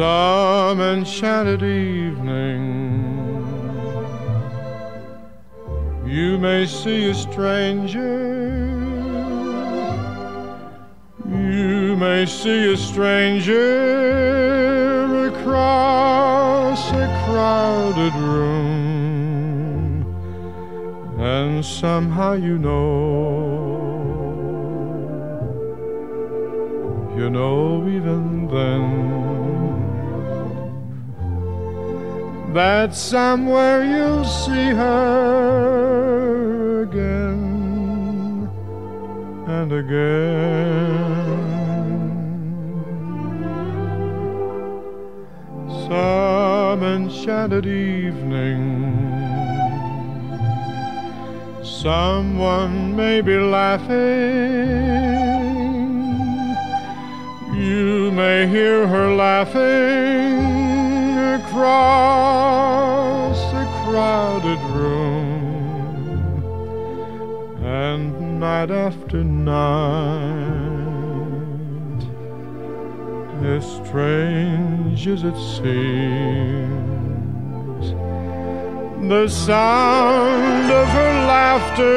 Some enchanted evening, you may see a stranger. May see a stranger across a crowded room, and somehow you know. You know, even then that somewhere you'll see her again and again. Enchanted evening, someone may be laughing. You may hear her laughing across a crowded room, and night after night, as strange as it seems, the sound of her laughter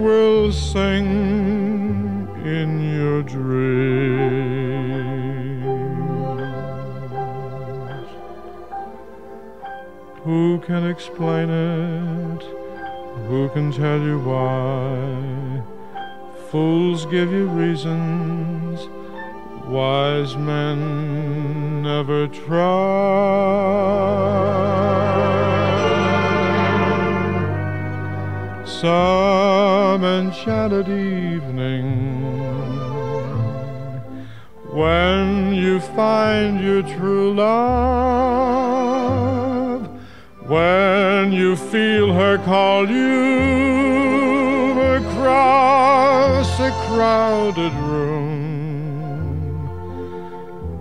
will sing in your dreams. Who can explain it? Who can tell you why? Fools give you reasons, wise men never try. Some enchanted evening when you find your true love when you feel her call you across a crowded room,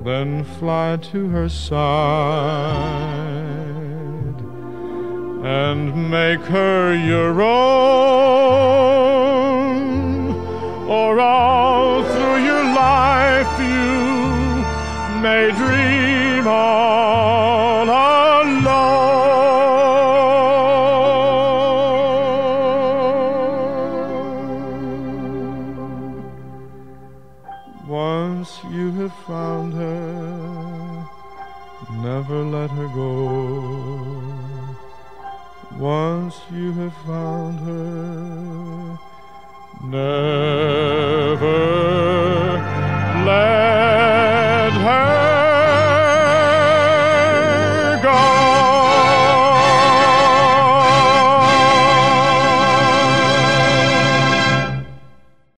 then fly to her side and make her your own, or all through your life you may dream have found her, never let her go. Once you have found her, never